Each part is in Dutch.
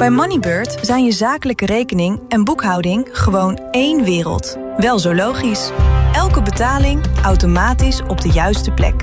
Bij Moneybird zijn je zakelijke rekening en boekhouding gewoon één wereld. Wel zo logisch. Elke betaling automatisch op de juiste plek.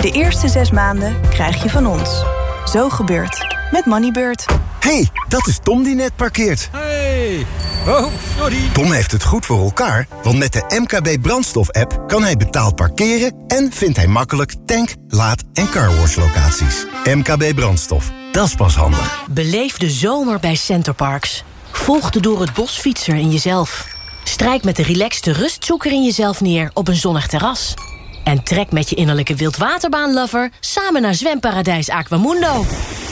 De eerste zes maanden krijg je van ons. Zo gebeurt met Moneybird. hey, dat is Tom die net parkeert. Hey. Oh, sorry. Tom heeft het goed voor elkaar, want met de MKB brandstof-app... kan hij betaald parkeren en vindt hij makkelijk tank, laad- en carwash locaties. MKB brandstof, dat is pas handig. Beleef de zomer bij Centerparks. Volg de door het bos fietser in jezelf. Strijk met de relaxte rustzoeker in jezelf neer op een zonnig terras. En trek met je innerlijke wildwaterbaanlover samen naar zwemparadijs Aquamundo.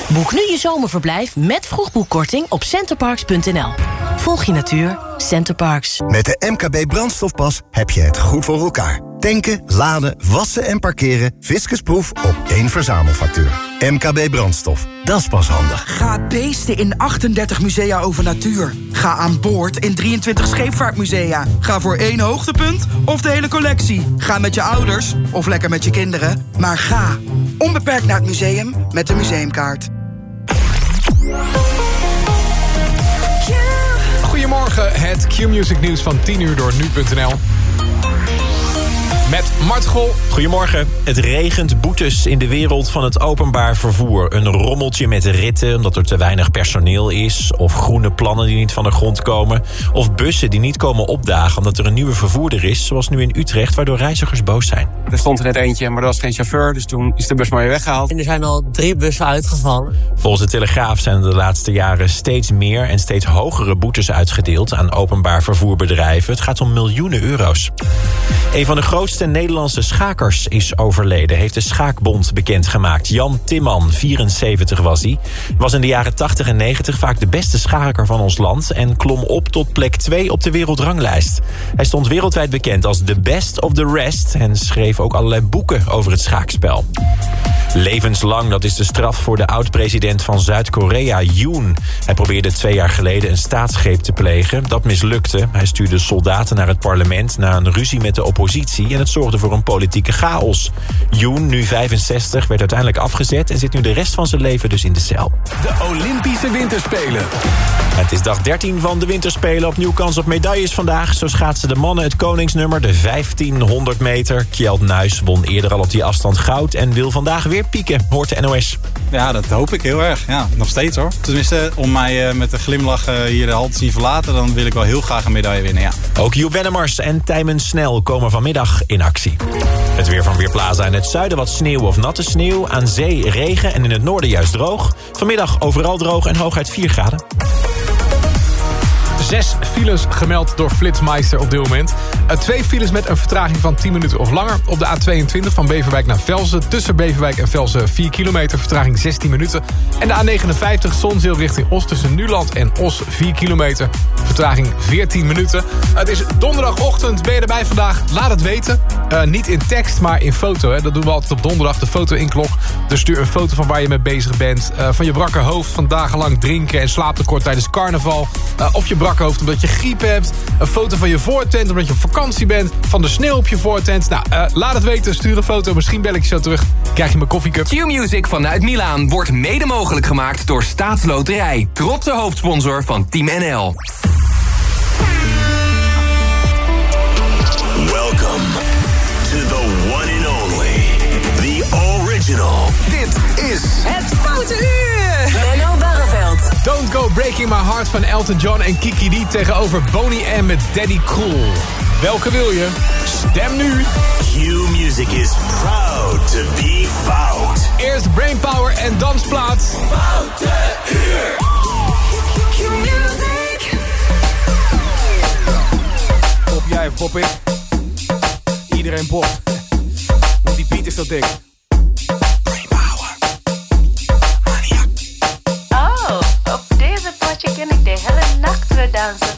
Boek nu je zomerverblijf met vroegboekkorting op centerparks.nl. Volg je natuur, Centerparks. Met de MKB brandstofpas heb je het goed voor elkaar. Tanken, laden, wassen en parkeren. Fiscusproef op één verzamelfactuur. MKB brandstof, dat is pas handig. Ga beesten in 38 musea over natuur. Ga aan boord in 23 scheepvaartmusea. Ga voor één hoogtepunt of de hele collectie. Ga met je ouders of lekker met je kinderen. Maar ga onbeperkt naar het museum met de museumkaart. Goedemorgen, het Q-Music nieuws van 10 uur door nu.nl. Met Mart Gol. Goedemorgen. Het regent boetes in de wereld van het openbaar vervoer. Een rommeltje met ritten omdat er te weinig personeel is... of groene plannen die niet van de grond komen... of bussen die niet komen opdagen omdat er een nieuwe vervoerder is... zoals nu in Utrecht, waardoor reizigers boos zijn. Er stond er net eentje, maar er was geen chauffeur... dus toen is de bus maar weer weggehaald. En er zijn al drie bussen uitgevallen. Volgens de Telegraaf zijn er de laatste jaren steeds meer... en steeds hogere boetes uitgedeeld aan openbaar vervoerbedrijven. Het gaat om miljoenen euro's. Een van de grootste Nederlandse schakers is overleden... heeft de Schaakbond bekendgemaakt. Jan Timman, 74 was hij. Was in de jaren 80 en 90 vaak de beste schaker van ons land... en klom op tot plek 2 op de wereldranglijst. Hij stond wereldwijd bekend als the best of the rest... en schreef ook allerlei boeken over het schaakspel. Levenslang, dat is de straf voor de oud-president van Zuid-Korea, Yoon. Hij probeerde twee jaar geleden een staatsgreep te plegen. Dat mislukte. Hij stuurde soldaten naar het parlement na een ruzie met de oppositie... en het zorgde voor een politieke chaos. Yoon, nu 65, werd uiteindelijk afgezet... en zit nu de rest van zijn leven dus in de cel. De Olympische Winterspelen. Het is dag 13 van de Winterspelen. Opnieuw kans op medailles vandaag. Zo schaatsen de mannen het koningsnummer, de 1500 meter. Kjeld Nuis won eerder al op die afstand goud... en wil vandaag weer pieken, hoort de NOS. Ja, dat hoop ik heel erg. Ja, nog steeds hoor. Tenminste, om mij uh, met een glimlach uh, hier de hal te zien verlaten... dan wil ik wel heel graag een medaille winnen, ja. Ook Joep Wennemars en Tijmen Snel komen vanmiddag in actie. Het weer van Weerplaza in het zuiden wat sneeuw of natte sneeuw. Aan zee regen en in het noorden juist droog. Vanmiddag overal droog en hooguit 4 graden. Zes files gemeld door Flitsmeister op dit moment. Uh, twee files met een vertraging van 10 minuten of langer. Op de A22 van Beverwijk naar Velzen. Tussen Beverwijk en Velzen 4 kilometer, vertraging 16 minuten. En de A59 Zonzeel richting Os tussen Nuland en Os 4 kilometer. Vertraging 14 minuten. Het is donderdagochtend. Ben je erbij vandaag? Laat het weten. Uh, niet in tekst, maar in foto. Hè. Dat doen we altijd op donderdag, de foto-inklok. Dus stuur een foto van waar je mee bezig bent. Uh, van je brakke hoofd van dagenlang drinken en slaaptekort tijdens carnaval. of je brak hoofd omdat je griep hebt. Een foto van je voortent omdat je op vakantie bent. Van de sneeuw op je voortent. Nou, uh, laat het weten. Stuur een foto. Misschien bel ik je zo terug. Krijg je mijn koffiecup. Q-Music vanuit Milaan wordt mede mogelijk gemaakt door Staatsloterij. Trotse hoofdsponsor van Team NL. Welcome to the one and only. The original. Dit is... Het Foute Uur. Don't Go Breaking My Heart van Elton John en Kiki D tegenover Boney M met Daddy Cool. Welke wil je? Stem nu. Q Music is proud to be fout. Eerst Brainpower en dansplaat. Foute uur. Q Music. Pop jij of pop ik? Iedereen popt. Want die beat is zo dik. Oh,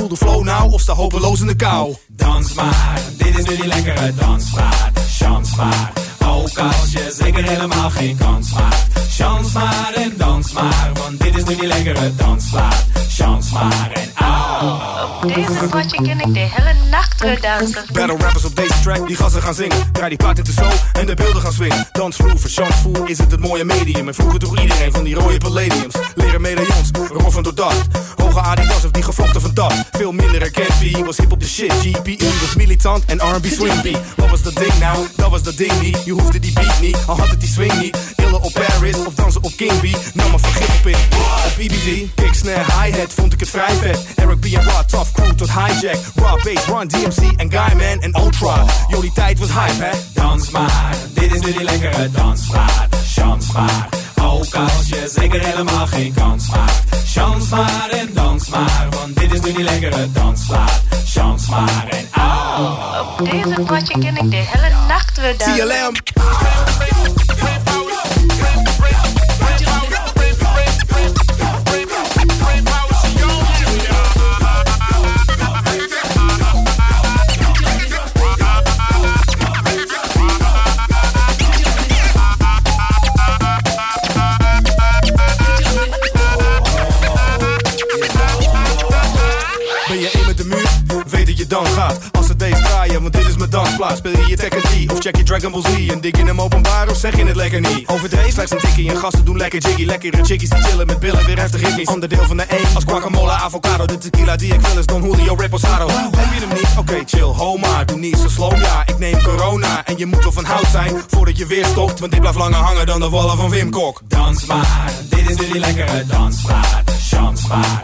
Voel de flow nou of sta hopeloos in de kou. Dans maar, dit is nu die lekkere dansmaat. Chance maar, ook als zeker helemaal geen kans maakt. Chance maar en dans maar, want dit is nu die lekkere dansplaat. Chance maar en au. Op deze potje ken ik de hele nacht weer dansen. Battle rappers op deze track, die gassen gaan zingen. Draai die plaat in de show en de beelden gaan swingen. Dansvloer, verchansvoer is het het mooie medium. En vroeger toch iedereen van die rode palladiums. Leren medaillons, roffen door dat. Hoge Adidas of die gevlochten van dat. Veel minder herkend, B was hip op de shit. GPE was militant en R&B swing beat. Wat was dat ding nou? Dat was dat ding niet. Je hoefde die beat niet, al had het die swing niet. Illen op Paris of dansen op King B. Nam maar vergif op in. Op BBG, kick, snare, hi-hat vond ik het vrij vet. Eric B en Rod, tough crew tot hijack. Raw bass, Run DMC en Guyman en Ultra. Die tijd was hype, hè? Dans maar, dit is nu die lekkere dansplaat. Chance maar, ook als je zeker helemaal geen kans maakt. Chance maar en dans maar, want dit is nu die lekkere dansplaat. Chance maar en au. Op deze potje ken ik de hele nacht weer dansen. TLM. Dansplaats. Speel je je Tekken 3 of check je Dragon Ball Z? En dik in hem openbaar of zeg je het lekker niet? Overdreven, slechts een tikkie en gasten doen lekker jiggy. Lekkere chickies die chillen met billen, weer heftig hippies. Onderdeel van de één als guacamole, avocado. De tequila die ik wil is Don Julio Reposado. Heb je hem niet? Oké, chill, ho maar. Doe niet zo slow, ja. Ik neem corona en je moet wel van hout zijn voordat je weer stopt. Want dit blijft langer hangen dan de wallen van Wim Kok. Dans maar, dit is nu die lekkere dansplaat. Chance maar,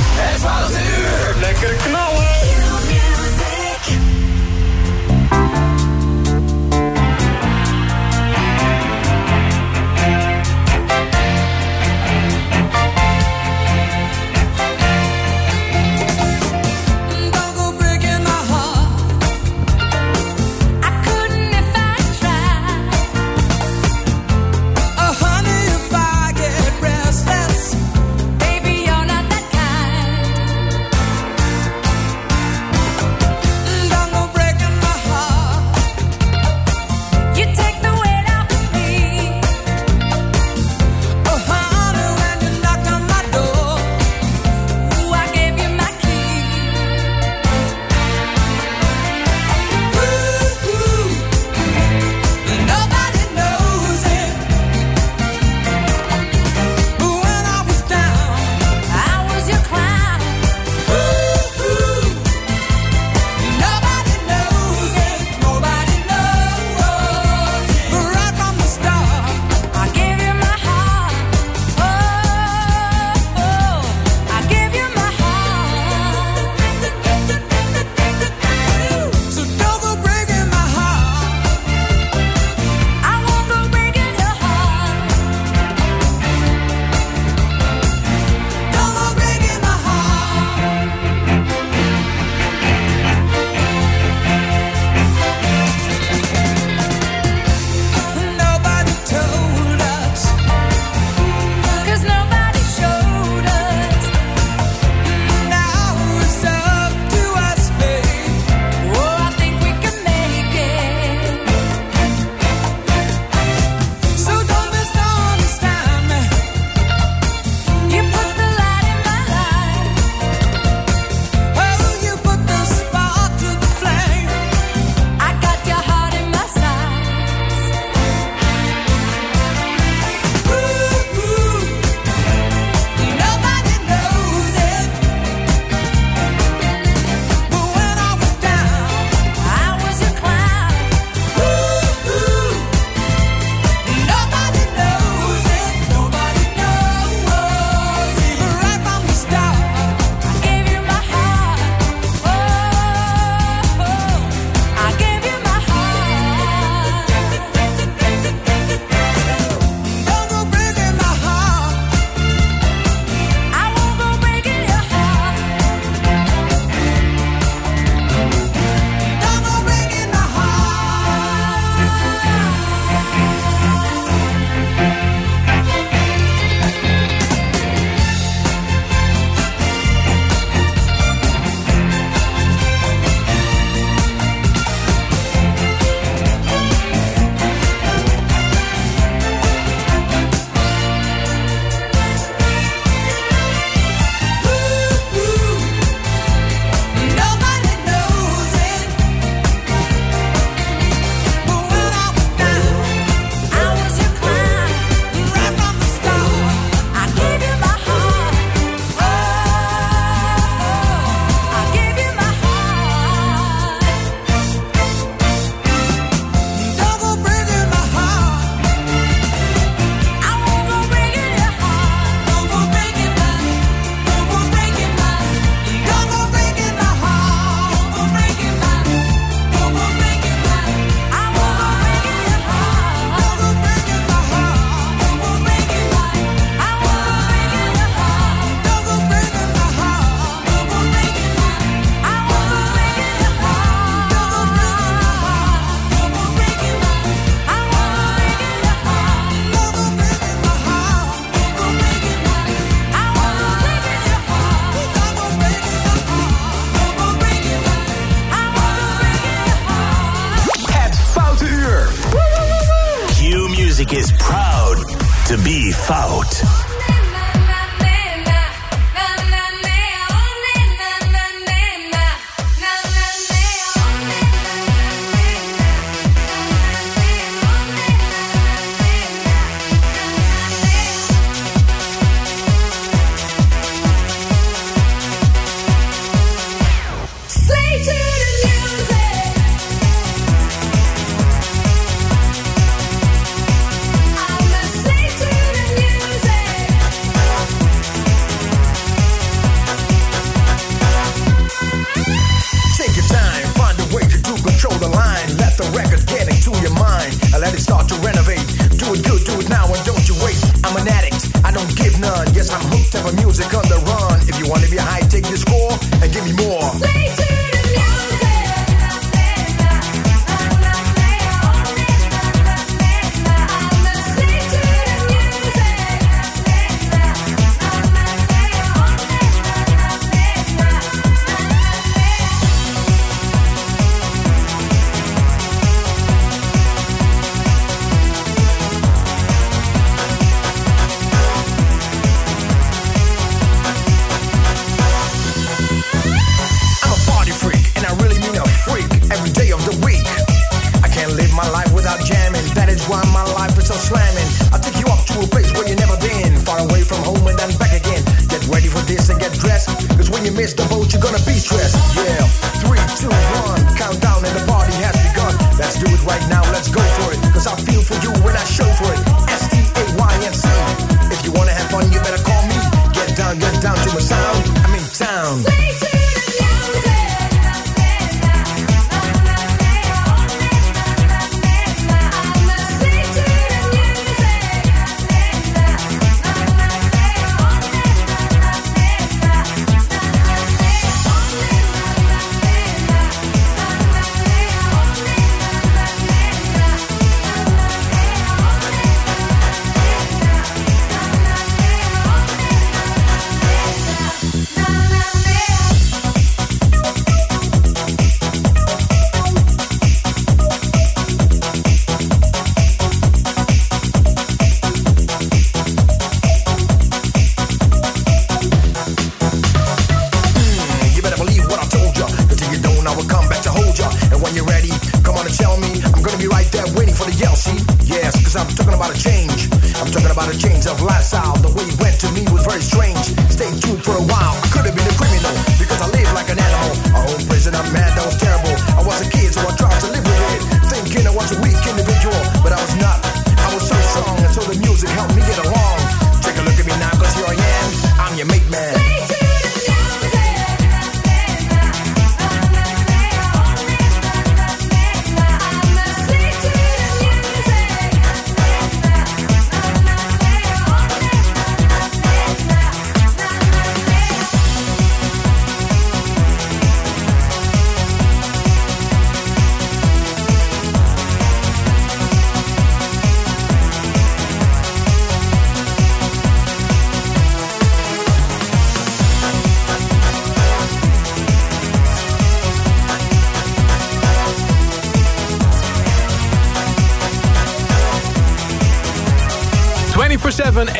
Het 12 uur, lekker knallen.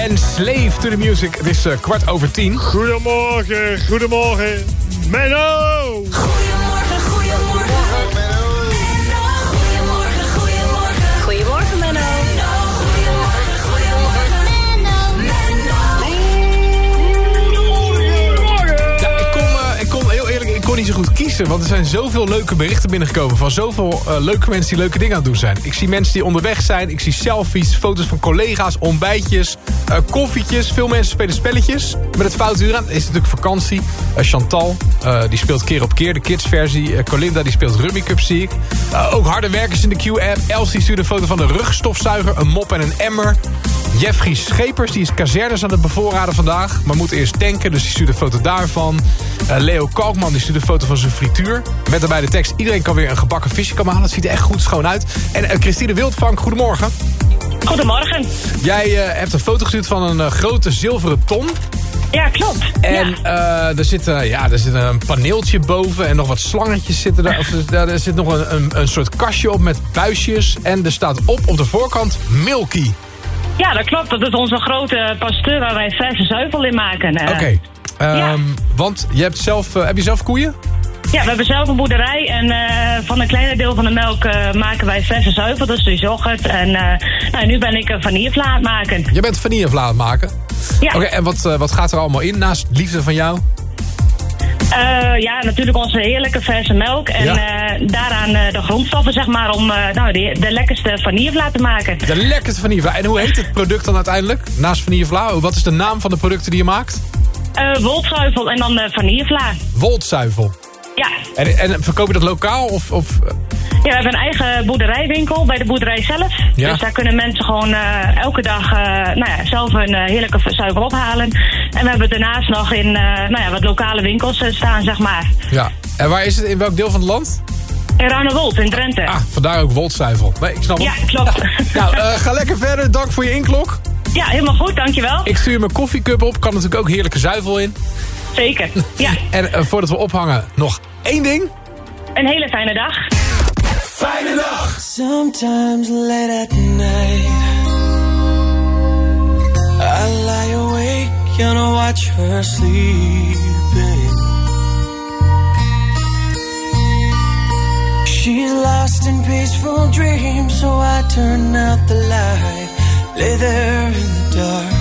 En Slave to the Music. Het is eh, kwart over tien. Goedemorgen, goedemorgen. Menno! Goedemorgen, goedemorgen. Goedemorgen, goedemorgen. Goedemorgen, Menno. Goedemorgen, goedemorgen. Ja, ik kon, eh, ik kon heel eerlijk, ik kon niet zo goed kiezen. Want er zijn zoveel leuke berichten binnengekomen... van zoveel eh, leuke mensen die leuke dingen aan het doen zijn. Ik zie mensen die onderweg zijn. Ik zie selfies, foto's van collega's, ontbijtjes, eh, koffietjes. Veel mensen spelen spelletjes. Met het foutuur aan. Het is natuurlijk vakantie. Eh, Chantal, eh, die speelt keer op keer. De kidsversie. Colinda, die speelt Rummy Cup, zie ik. Ook harde werkers in de Q-app. Elsie stuurde een foto van een rugstofzuiger, een mop en een emmer. Jeffrey Schepers, die is kazernes aan het bevoorraden vandaag. Maar moet eerst tanken, dus die stuurt een foto daarvan. Leo Kalkman, die stuurt een foto van zijn frituur. Met daarbij de tekst, iedereen kan weer een gebakken visje komen halen. Het ziet er echt goed schoon uit. En Christine Wildvank, goedemorgen. Goedemorgen. Jij eh, hebt een foto gestuurd van een eh, grote zilveren ton. Ja, klopt. En eh, er, zit, ja, er zit een paneeltje boven en nog wat slangetjes zitten er. Of, er, zit nog een, een, een soort kastje op met buisjes. En er staat op op de voorkant Milky. Ja, dat klopt. Dat is onze grote pasteur waar wij verse zuivel in maken. Oké. Ehm, Want je hebt zelf, heb je zelf koeien? Ja, we hebben zelf een boerderij en eh, van een kleiner deel van de melk eh, maken wij verse zuivel, dus de yoghurt. En eh, nou, nu ben ik een vanillevla aan het maken. Je bent vanillevla aan het maken? Ja. Oké, en wat, wat gaat er allemaal in naast liefde van jou? Ja, natuurlijk onze heerlijke verse melk en Ja. daaraan de grondstoffen, zeg maar, om nou, de, de lekkerste vanillevla te maken. De lekkerste vanillevla. En hoe heet het product dan uiteindelijk? Naast vanillevla, wat is de naam van de producten die je maakt? Wolzuivel en dan de vanillevla. Woltzuivel. Ja. En, en verkoop je dat lokaal of... of Ja, we hebben een eigen boerderijwinkel bij de boerderij zelf. Ja. Dus daar kunnen mensen gewoon eh, elke dag eh, nou ja, zelf een eh, heerlijke zuivel ophalen. En we hebben daarnaast nog in nou ja, wat lokale winkels staan, zeg maar. ja. En waar is het? In welk deel van het land? In Rannewold, in Drenthe. Ah, vandaar ook woltzuivel. Nee, ik snap het. Ja, klopt. Nou, ga lekker verder. Dank voor je inklok. Ja, helemaal goed, dankjewel. Ik stuur mijn koffiecup op. Kan natuurlijk ook heerlijke zuivel in. Zeker, ja. En eh, voordat we ophangen, nog één ding. Een hele fijne dag. Fijne dag. Sometimes late at night, I lie awake and watch her sleeping. She's lost in peaceful dreams, so I turn out the light, lay there in the dark.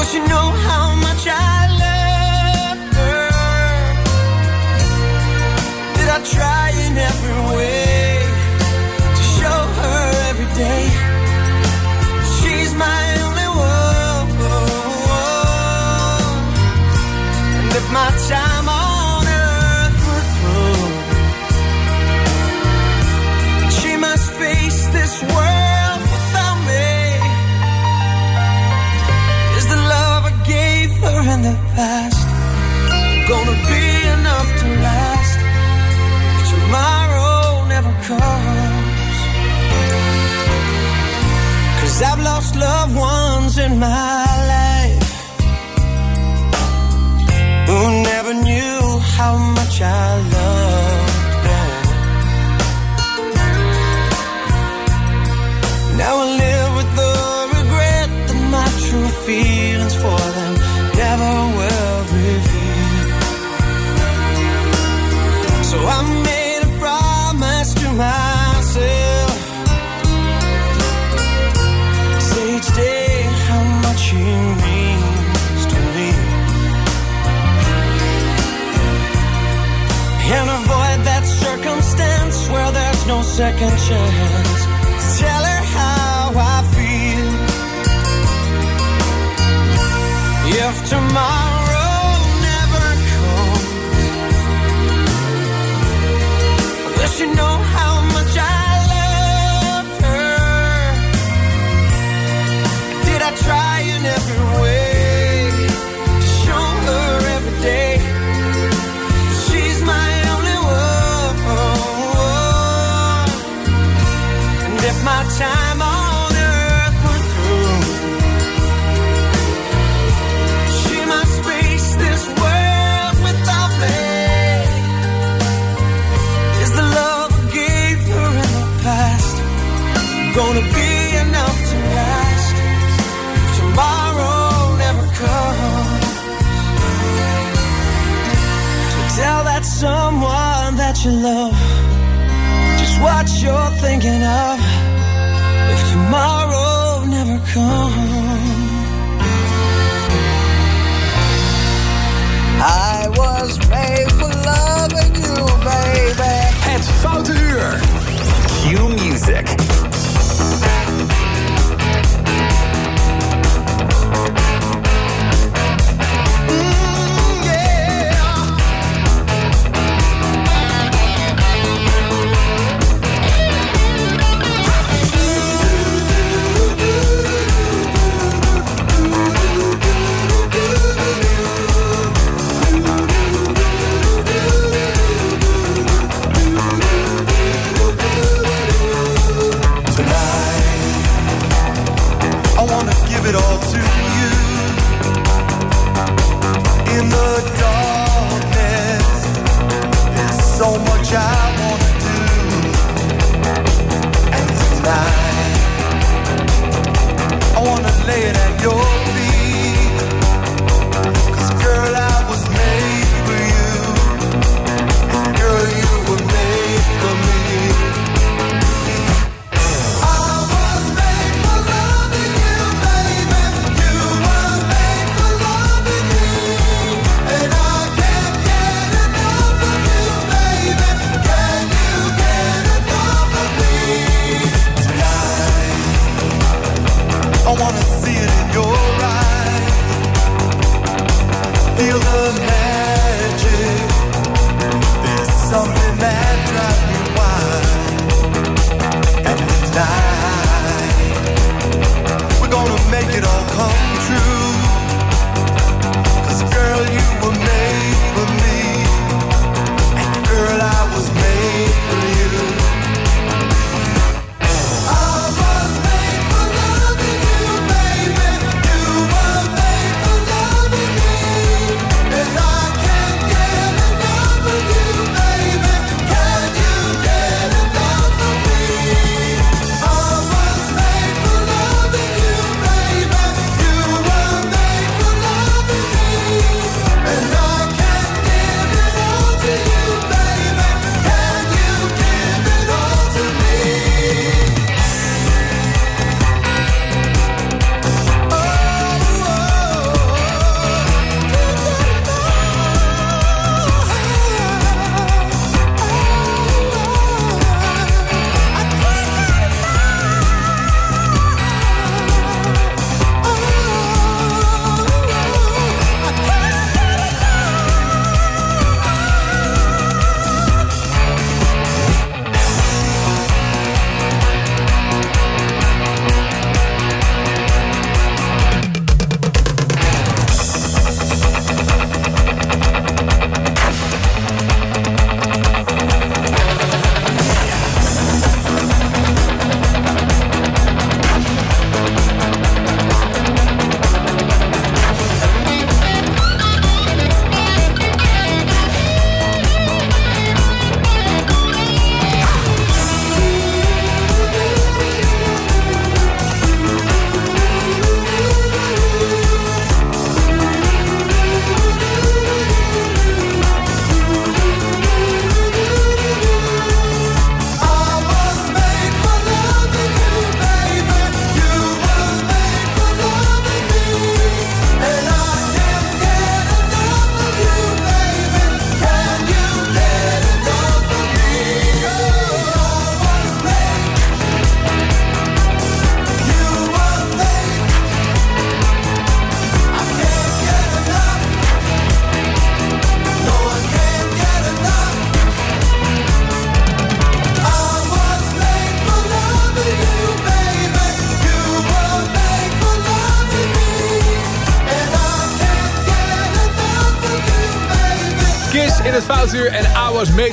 will she know how much I comes. Cause I've lost loved ones in my life who never knew how much I loved second chance. Tell her how I feel. If tomorrow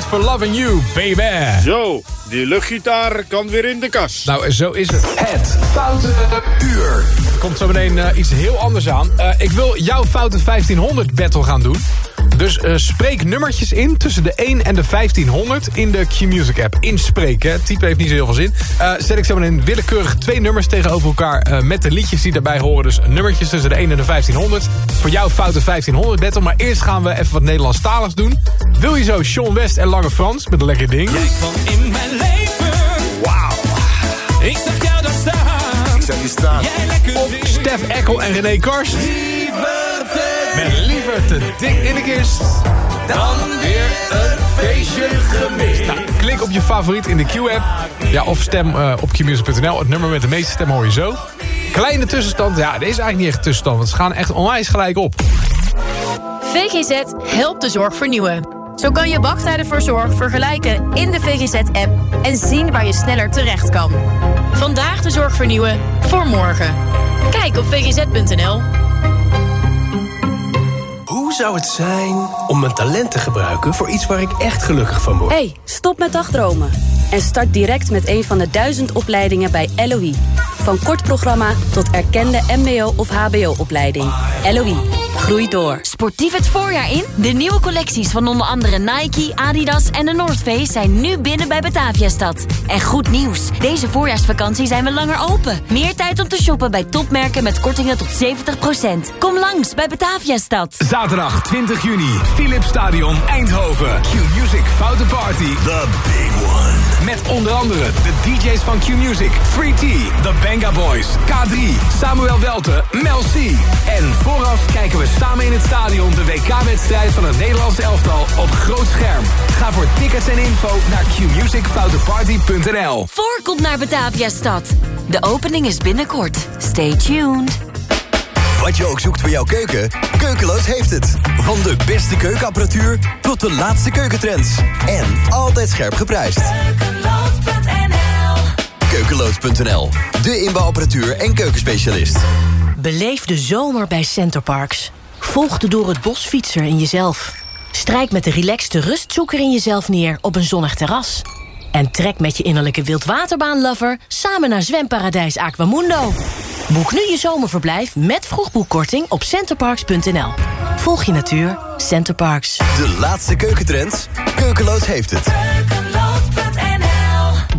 for loving you, baby. Zo, die luchtgitaar kan weer in de kast. Nou, zo is het. Het Foute Uur. Er komt zo meteen eh, iets heel anders aan. Eh, ik wil jouw Foute 1500 battle gaan doen. Dus eh, spreek nummertjes in tussen de 1 en de 1500 in de Q-Music app. Inspreken, hè. type heeft niet zo heel veel zin. Eh, zet ik zo meteen willekeurig twee nummers tegenover elkaar... eh, met de liedjes die daarbij horen. Dus nummertjes tussen de 1 en de 1500. Voor jouw Foute 1500 battle. Maar eerst gaan we even wat Nederlandstaligs doen. Wil je zo Sean West en Lange Frans met een lekker ding? Jij kwam in mijn leven. Wauw. Ik zag jou daar staan. Ik zag je staan. Jij lekker Of Stef Eckel en René Kars. Met liever te dik in de kist. Dan weer een feestje gemist. Nou, klik op je favoriet in de Q-app. Ja, of stem eh, op qmusic.nl. Het nummer met de meeste stemmen hoor je zo. Kleine tussenstand. Ja, er is eigenlijk niet echt een tussenstand. Want ze gaan echt onwijs gelijk op. VGZ helpt de zorg vernieuwen. Zo kan je wachttijden voor zorg vergelijken in de VGZ-app... en zien waar je sneller terecht kan. Vandaag de zorg vernieuwen voor morgen. Kijk op vgz.nl. Hoe zou het zijn om mijn talent te gebruiken voor iets waar ik echt gelukkig van word? Hey, stop met dagdromen. En start direct met een van de duizend opleidingen bij LOE. Van kort programma tot erkende mbo- of hbo-opleiding. LOE, groei door. Sportief het voorjaar in? De nieuwe collecties van onder andere Nike, Adidas en de North Face zijn nu binnen bij Bataviastad. En goed nieuws, deze voorjaarsvakantie zijn we langer open. Meer tijd om te shoppen bij topmerken met kortingen tot 70%. Kom langs bij Bataviastad. Zaterdag 20 juni, Philips Stadion Eindhoven. Q-Music Foute Party. The big one. Met onder andere de DJ's van Q-Music, 3T, The Banga Boys, K3, Samuel Welte, Mel C. En vooraf kijken we samen in het stadion de WK-wedstrijd van het Nederlandse elftal op groot scherm. Ga voor tickets en info naar qmusicfouteparty.nl. Voorkomt naar Bataviastad. De opening is binnenkort. Stay tuned. Wat je ook zoekt voor jouw keuken, Keukeloos heeft het. Van de beste keukenapparatuur tot de laatste keukentrends. En altijd scherp geprijsd. Keukeloos.nl, de inbouwapparatuur en keukenspecialist. Beleef de zomer bij Centerparks. Volg de door het bos fietser in jezelf. Strijk met de relaxte rustzoeker in jezelf neer op een zonnig terras. En trek met je innerlijke wildwaterbaanlover samen naar zwemparadijs Aquamundo. Boek nu je zomerverblijf met vroegboekkorting op centerparks.nl. Volg je natuur, Centerparks. De laatste keukentrends, Keukeloos heeft het.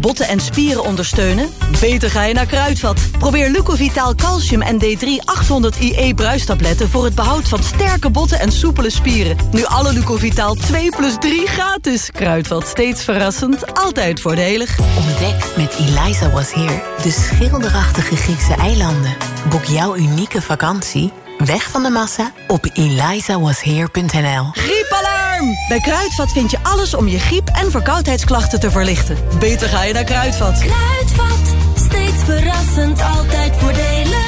Botten en spieren ondersteunen? Beter ga je naar Kruidvat. Probeer Lucovitaal Calcium en D3 800 IE bruistabletten... voor het behoud van sterke botten en soepele spieren. Nu alle Lucovitaal 2 plus 3 gratis. Kruidvat, steeds verrassend, altijd voordelig. Ontdek met Eliza Was Here de schilderachtige Griekse eilanden. Boek jouw unieke vakantie, weg van de massa, op elizawasheer.nl. Griepalarm! Bij Kruidvat vind je alles om je griep- en verkoudheidsklachten te verlichten. Beter ga je naar Kruidvat. Kruidvat, steeds verrassend, altijd voordelig.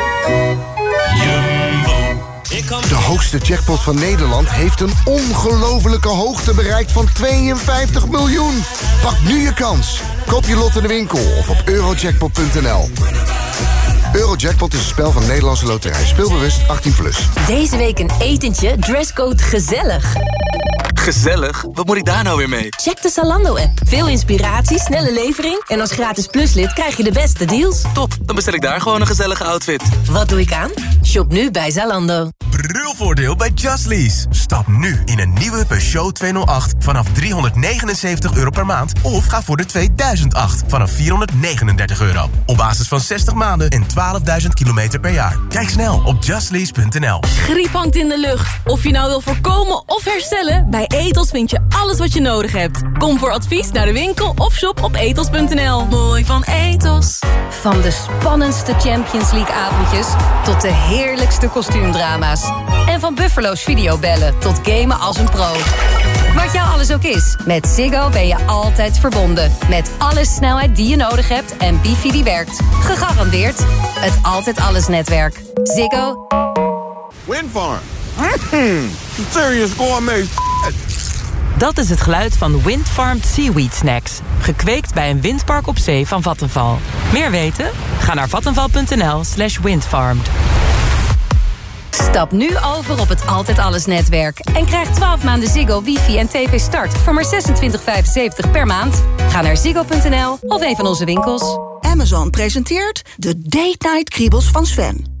De hoogste jackpot van Nederland heeft een ongelofelijke hoogte bereikt van 52 miljoen. Pak nu je kans. Koop je lot in de winkel of op eurojackpot.nl. Eurojackpot is een spel van Nederlandse Loterij. Speelbewust 18+. Plus. Deze week een etentje, dresscode gezellig. Gezellig? Wat moet ik daar nou weer mee? Check de Zalando-app. Veel inspiratie, snelle levering... en als gratis pluslid krijg je de beste deals. Top, dan bestel ik daar gewoon een gezellige outfit. Wat doe ik aan? Shop nu bij Zalando. Brulvoordeel bij Just Lease. Stap nu in een nieuwe Peugeot 208 vanaf 379 euro per maand... of ga voor de 2008 vanaf 439 euro. Op basis van 60 maanden en 12.000 kilometer per jaar. Kijk snel op justlease.nl. Griep hangt in de lucht. Of je nou wil voorkomen of herstellen... bij Etos vind je alles wat je nodig hebt. Kom voor advies naar de winkel of shop op etos.nl. Mooi van Etos. Van de spannendste Champions League avondjes tot de heerlijkste kostuumdrama's. En van Buffalo's videobellen tot gamen als een pro. Wat jou alles ook is, met Ziggo ben je altijd verbonden. Met alle snelheid die je nodig hebt en wifi die werkt. Gegarandeerd het Altijd Alles netwerk. Ziggo. Windfarm. Mm, serious gourmet Dat is het geluid van Windfarmed Seaweed Snacks. Gekweekt bij een windpark op zee van Vattenval. Meer weten? Ga naar vattenval.nl slash windfarmed. Stap nu over op het Altijd Alles netwerk. En krijg 12 maanden Ziggo, wifi en tv start voor maar 26,75 per maand. Ga naar ziggo.nl of een van onze winkels. Amazon presenteert de Date Night Kriebels van Sven.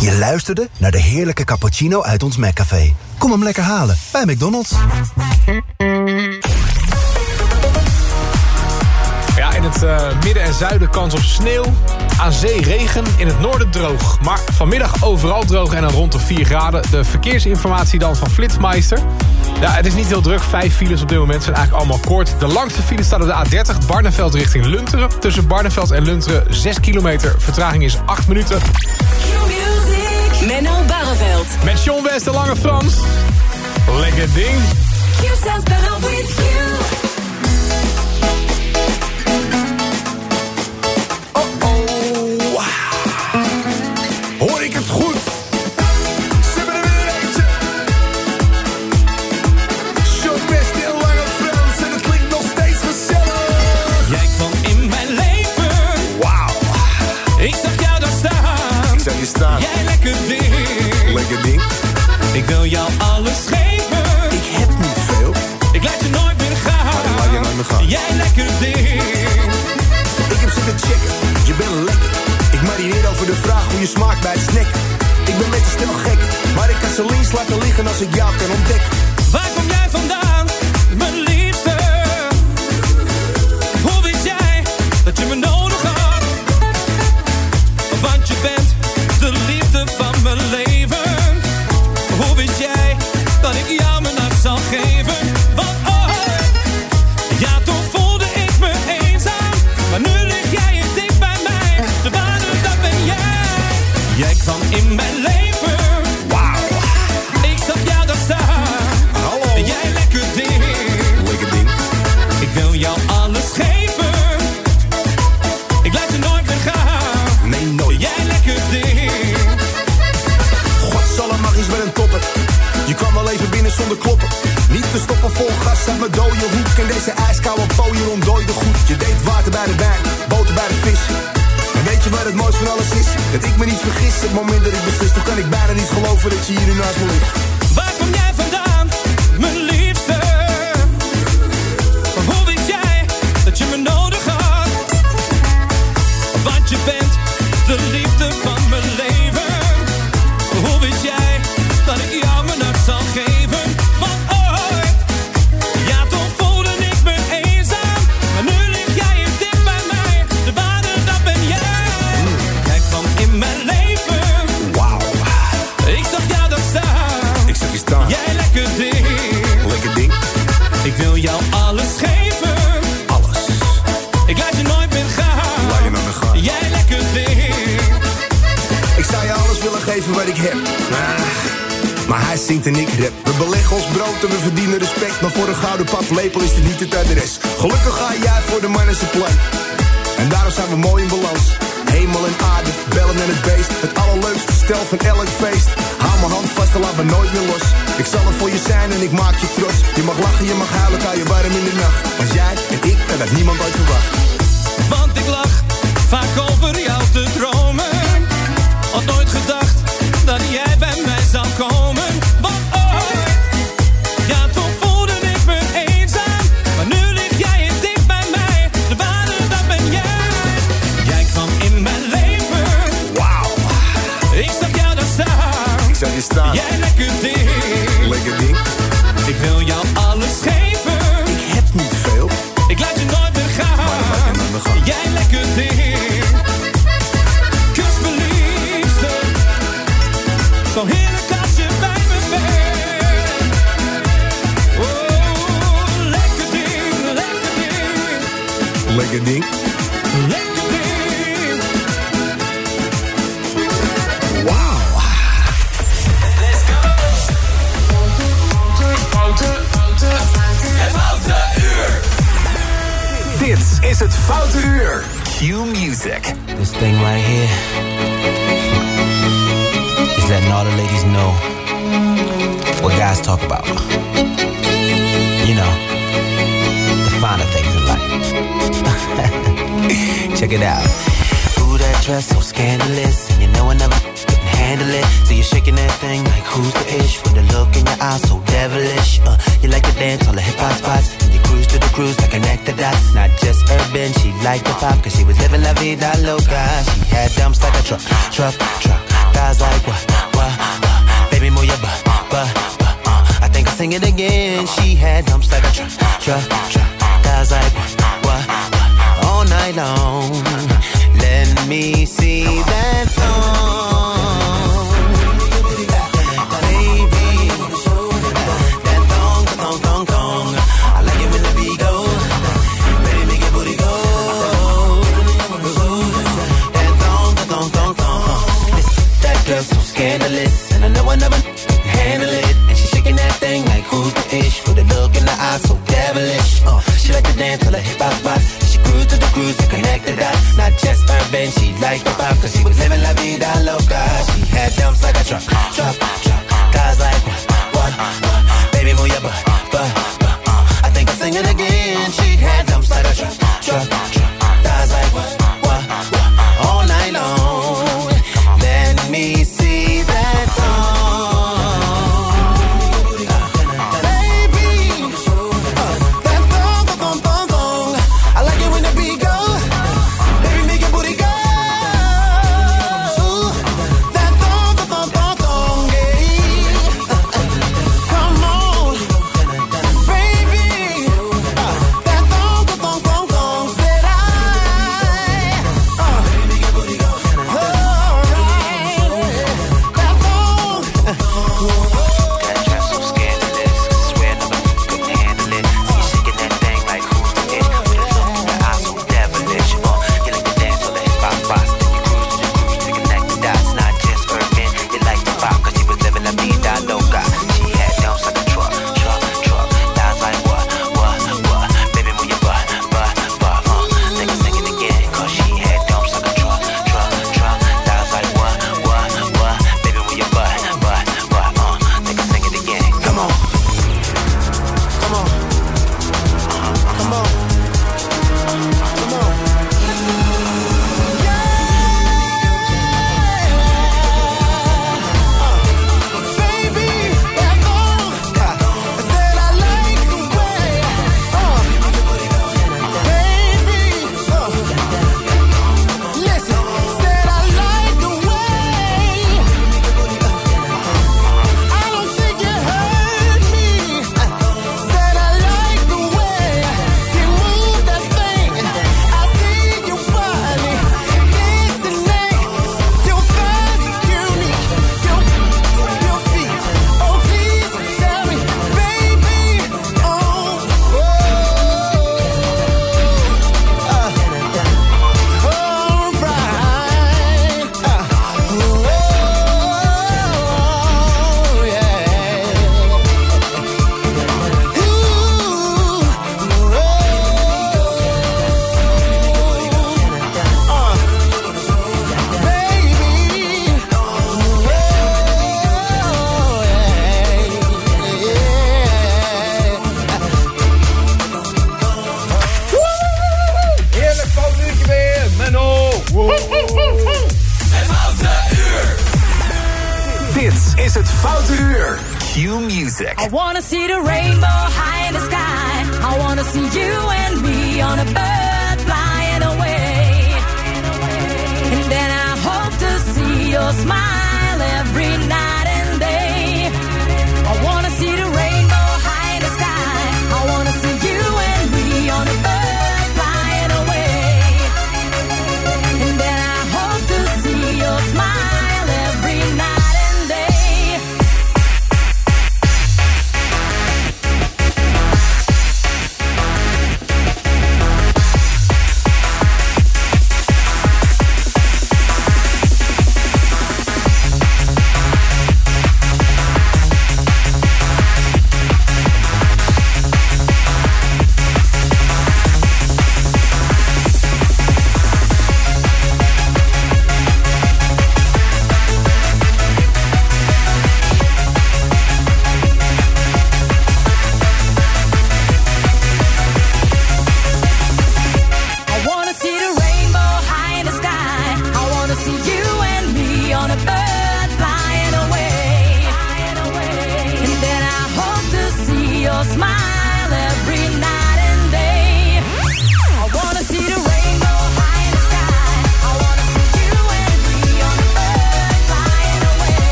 Je luisterde naar de heerlijke cappuccino uit ons McCafé. Kom hem lekker halen bij McDonald's. Ja, in het eh, midden en zuiden kans op sneeuw. Aan zee regen, in het noorden droog. Maar vanmiddag overal droog en dan rond de 4 graden. De verkeersinformatie dan van Flitsmeister. Ja, het is niet heel druk. Vijf files op dit moment zijn eigenlijk allemaal kort. De langste file staat op de A30, Barneveld richting Lunteren. Tussen Barneveld en Lunteren 6 kilometer. Vertraging is 8 minuten. Met John Wester Langer Frans. Lekker ding. Jesus. Oh oh! Hoor ik het goed? Jon is een lange Frans en het klinkt nog steeds gezellig. Jij kwam in mijn leven, wauw, ik zag jou daar staan! Jij lekker vinden wil jou alles geven. Ik heb niet veel. Ik laat je nooit meer gaan. Maar laat je nooit meer gaan. Jij lekker ding. Ik heb zitten checken, je bent lekker. Ik marineer over de vraag hoe je smaakt bij het snacken. Ik ben met je snel gek, maar ik kan ze links laten liggen als ik jou kan ontdekken. Waar kom jij dat ik Vol gas uit mijn dode hoek. En deze ijskoude pooier ontdooide goed. Je deed water bij de wijn, boter bij de vis. En weet je wat het mooiste van alles is? Dat ik me niet vergis. Het moment dat ik beslis, toen kan ik bijna niet geloven dat je hier nu naast me. En ik rap. We beleggen ons brood en we verdienen respect. Maar voor een gouden paplepel is dit niet het adres. Gelukkig ga jij voor de man en zijn plan. En daarom zijn we mooi in balans. Hemel en aarde, bellen en het beest. Het allerleukste stel van elk feest. Hou mijn hand vast en laat me nooit meer los. Ik zal er voor je zijn en ik maak je trots. Je mag lachen, je mag huilen, kan je warm in de nacht. Want jij en ik, en dat niemand ooit verwacht. Want ik lag vaak over jou te dromen. Had nooit gedacht staan. Jij lekker ding. Lekker ding. Ik wil jou alles geven. Ik heb niet veel. Ik laat je nooit meer gaan. Maar dan laat je nooit meer gaan. Jij lekker ding. Kus me liefste. Zo heerlijk als je bij me bent. Oh, lekker ding, lekker ding. Lekker ding. Foute Uur. Q Music. This thing right here is letting all the ladies know what guys talk about. You know, the finer things in life. Check it out. Ooh, that dress so scandalous, and you know I never couldn't handle it. So you're shaking that thing like who's the ish with the look in your eyes so devilish. Uh, you like to dance on the hip hop spots, to the cruise like connect the dots. Not just urban, she liked the pop, cause she was living la vida loca. She had dumps like a truck, truck, truck. Guys like what, what, what? Baby, move your butt, butt, butt. Uh, I think I'll sing it again. She had dumps like a truck, truck, truck. Guys like what, what, what? All night long. Let me see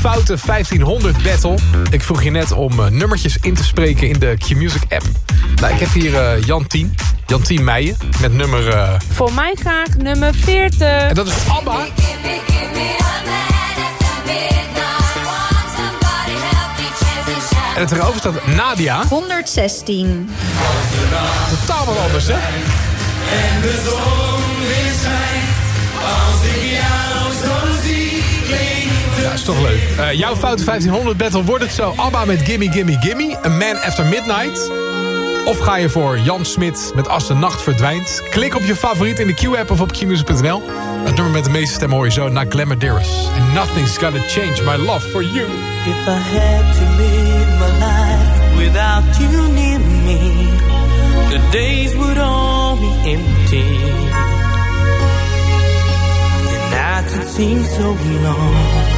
foute 1500 battle. Ik vroeg je net om eh, nummertjes in te spreken in de Q-Music app. Nou, ik heb hier eh, Jan 10. Jan 10 Meijen met nummer... eh, Voor mij graag nummer 40. en dat is ABBA. En het erover staat Nadia. 116. Totaal wat anders, hè? En de zon weer schijnt, als ik jou zo zie, klinkt Ja, is toch leuk. Eh, jouw foute 1500 battle wordt het zo. ABBA met Gimme Gimme Gimme. A Man After Midnight. Of ga je voor Jan Smit met Als de Nacht Verdwijnt. Klik op je favoriet in de Q-app of op qmusic.nl. Het nummer met de meeste stemmen hoor je zo na Glamourderis. And nothing's gonna change my love for you. If I had to live my life without you near me, the days would all be empty. The nights would so long.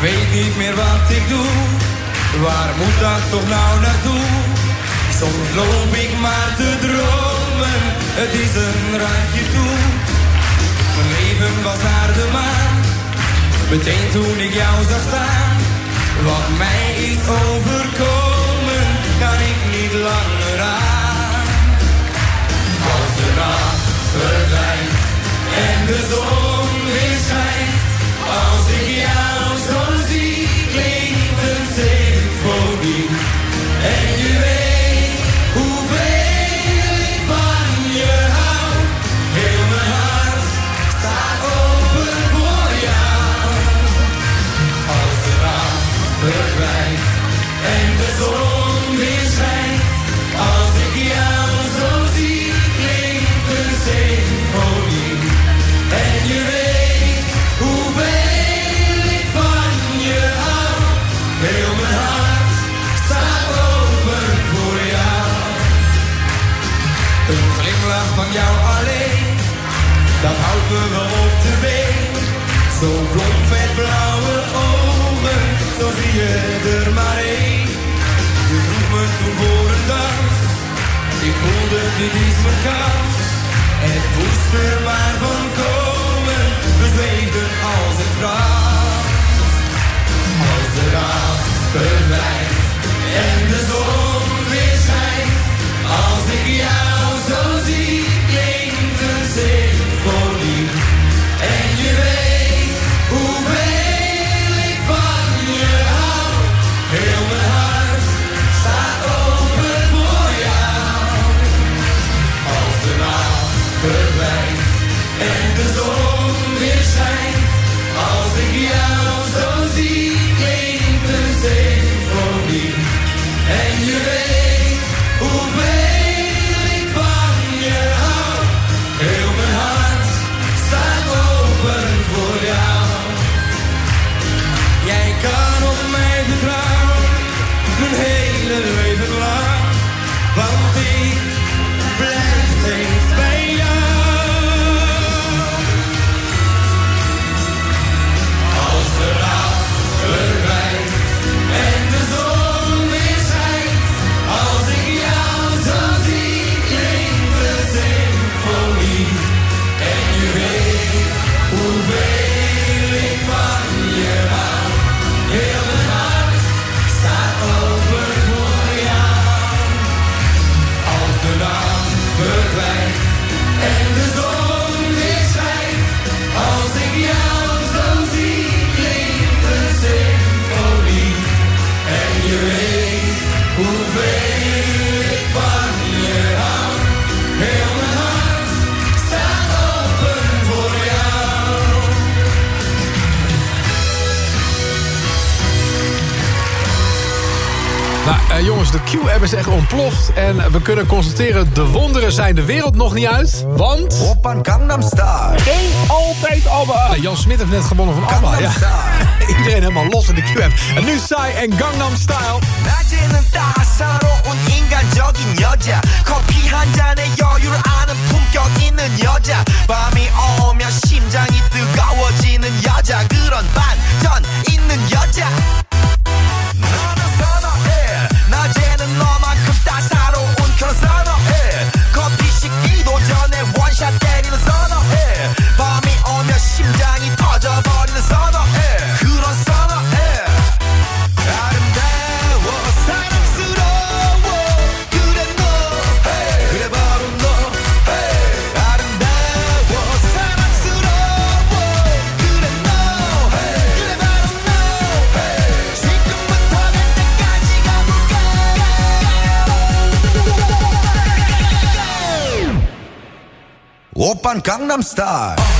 Weet niet meer wat ik doe. Waar moet dat toch nou naartoe? Soms loop ik maar te dromen. Het is een randje toe. Mijn leven was naar de maan. Meteen toen ik jou zag staan. Wat mij is overkomen, kan ik niet langer aan. Als de nacht verdwijnt en de zon weer schijnt. Als ik jou voor jou. Een glimlach van jou alleen, dat houdt me wel op de been. Zo blond met blauwe ogen, zo zie je één. Voor een dans, ik voelde dit is mijn kans. Het moest er maar van komen, we zweefden als een krans. Als de nacht verdwijnt en de zon weer schijnt. Als ik jou zo zie, klinkt een symfonie. En je weet kunnen constateren, de wonderen zijn de wereld nog niet uit. Want... Oppan Gangnam Style. Geen altijd ABBA. Nee, Jan Smit heeft net gewonnen van ABBA. Ja. Iedereen helemaal los in de Q-app. En nu Sai en Gangnam Style. 낮에는 따사로운 인간적인 여자 커피 한 잔에 여유를 아는 품격 있는 여자 밤이 오면 심장이 뜨거워지는 여자 그런 반전 있는 여자 오빤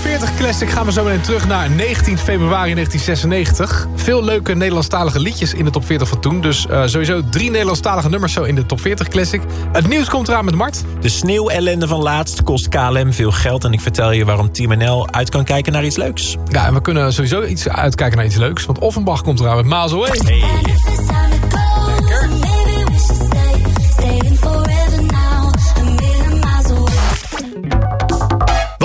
40 classic gaan we zo meteen terug naar 19 februari 1996. Veel leuke Nederlandstalige liedjes in de top 40 van toen. Dus eh, sowieso drie Nederlandstalige nummers zo in de top 40 classic. Het nieuws komt eraan met Mart. De sneeuwellende van laatst kost KLM veel geld. En ik vertel je waarom Team NL uit kan kijken naar iets leuks. Ja, en we kunnen sowieso iets uitkijken naar iets leuks. Want Offenbach komt eraan met. Hey.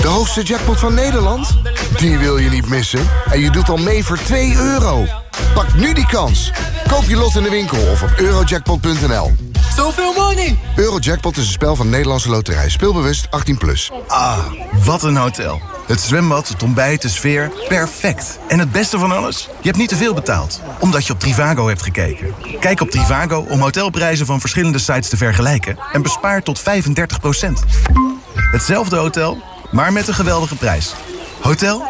De hoogste jackpot van Nederland? Die wil je niet missen. En je doet al mee voor 2 euro. Pak nu die kans. Koop je lot in de winkel of op eurojackpot.nl. Zoveel money! Eurojackpot is een spel van Nederlandse Loterij. Speelbewust 18+. Plus. Ah, wat een hotel. Het zwembad, het ontbijt, de sfeer, perfect. En het beste van alles? Je hebt niet te veel betaald, omdat je op Trivago hebt gekeken. Kijk op Trivago om hotelprijzen van verschillende sites te vergelijken... en bespaar tot 35% Hetzelfde hotel, maar met een geweldige prijs. Hotel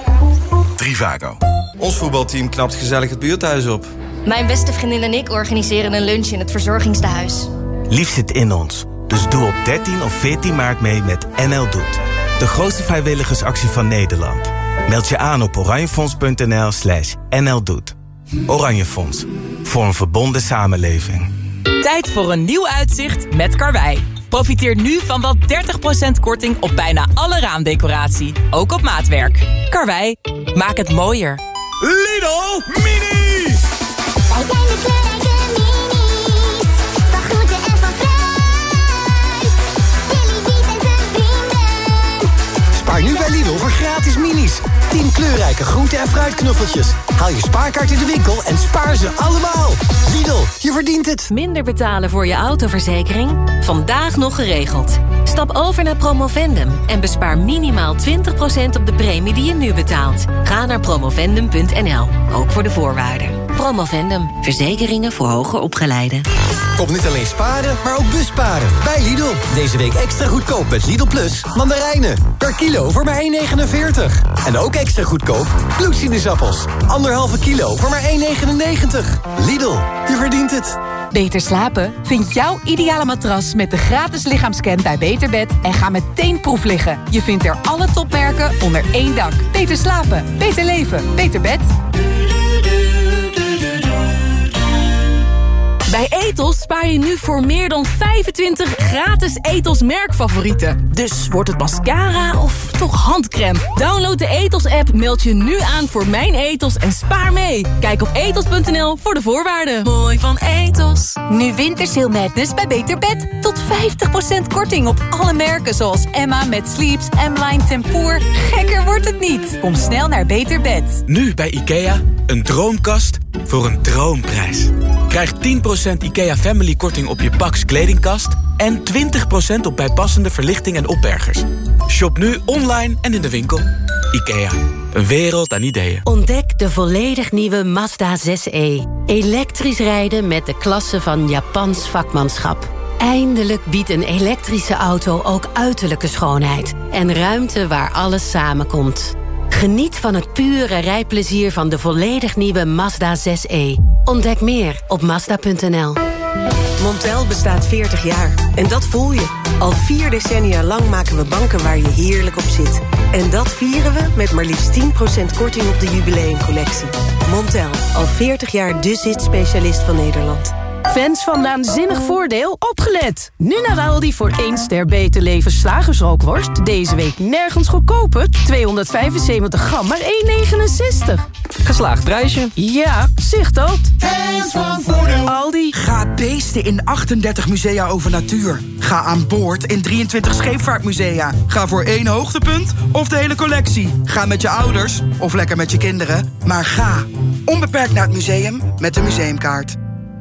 Trivago. Ons voetbalteam knapt gezellig het buurthuis op. Mijn beste vriendin en ik organiseren een lunch in het verzorgingstehuis. Lief zit in ons. Dus doe op 13 of 14 maart mee met NL Doet. De grootste vrijwilligersactie van Nederland. Meld je aan op oranjefonds.nl slash NL Doet. Oranje Fonds. Voor een verbonden samenleving. Tijd voor een nieuw uitzicht met Karwei. Profiteer nu van wel 30% korting op bijna alle raamdecoratie. Ook op maatwerk. Karwei, maak het mooier. Lidl Mini! Spaar nu bij Lidl voor gratis minis. 10 kleurrijke groente- en fruitknuffeltjes. Haal je spaarkaart in de winkel en spaar ze allemaal. Lidl, je verdient het. Minder betalen voor je autoverzekering? Vandaag nog geregeld. Stap over naar Promovendum en bespaar minimaal 20% op de premie die je nu betaalt. Ga naar promovendum.nl, ook voor de voorwaarden. Promovendum, verzekeringen voor hoger opgeleiden. Kom niet alleen sparen, maar ook busparen. Bij Lidl. Deze week extra goedkoop met Lidl Plus mandarijnen. Per kilo voor maar 1,49. En ook extra goedkoop bloedsinusappels. Anderhalve kilo voor maar 1,99. Lidl, je verdient het. Beter slapen? Vind jouw ideale matras met de gratis lichaamscan bij Beterbed en ga meteen proef liggen. Je vindt er alle topmerken onder één dak. Beter slapen, beter leven, beter bed. Bij Etos spaar je nu voor meer dan 25 gratis Etos merkfavorieten. Dus wordt het mascara of toch handcrème? Download de Etos-app, meld je nu aan voor Mijn Etos en spaar mee. Kijk op etos.nl voor de voorwaarden. Mooi van Etos. Nu Wintersail Madness bij Beter Bed. Tot 50% korting op alle merken zoals Emma met Sleeps, M-Line Tempoor. Gekker wordt het niet. Kom snel naar Beter Bed. Nu bij IKEA, een droomkast voor een droomprijs. Krijg 10% IKEA Family korting op je Pax kledingkast... en 20% op bijpassende verlichting en opbergers. Shop nu online en in de winkel. IKEA, een wereld aan ideeën. Ontdek de volledig nieuwe Mazda 6e. Elektrisch rijden met de klasse van Japans vakmanschap. Eindelijk biedt een elektrische auto ook uiterlijke schoonheid... en ruimte waar alles samenkomt. Geniet van het pure rijplezier van de volledig nieuwe Mazda 6e. Ontdek meer op Mazda.nl. Montel bestaat 40 jaar. En dat voel je. Al vier decennia lang maken we banken waar je heerlijk op zit. En dat vieren we met maar liefst 10% korting op de jubileumcollectie. Montel, al 40 jaar de zit-specialist van Nederland. Fans van Naanzinnig Voordeel, opgelet! Nu naar Aldi voor 1 ster beter leven slagersrookworst. Deze week nergens goedkoper. 275 gram, maar 1,69. Geslaagd prijsje. Ja, zicht dat. Fans van Voordeel. Aldi. Ga beesten in 38 musea over natuur. Ga aan boord in 23 scheepvaartmusea. Ga voor één hoogtepunt of de hele collectie. Ga met je ouders of lekker met je kinderen. Maar ga onbeperkt naar het museum met de museumkaart.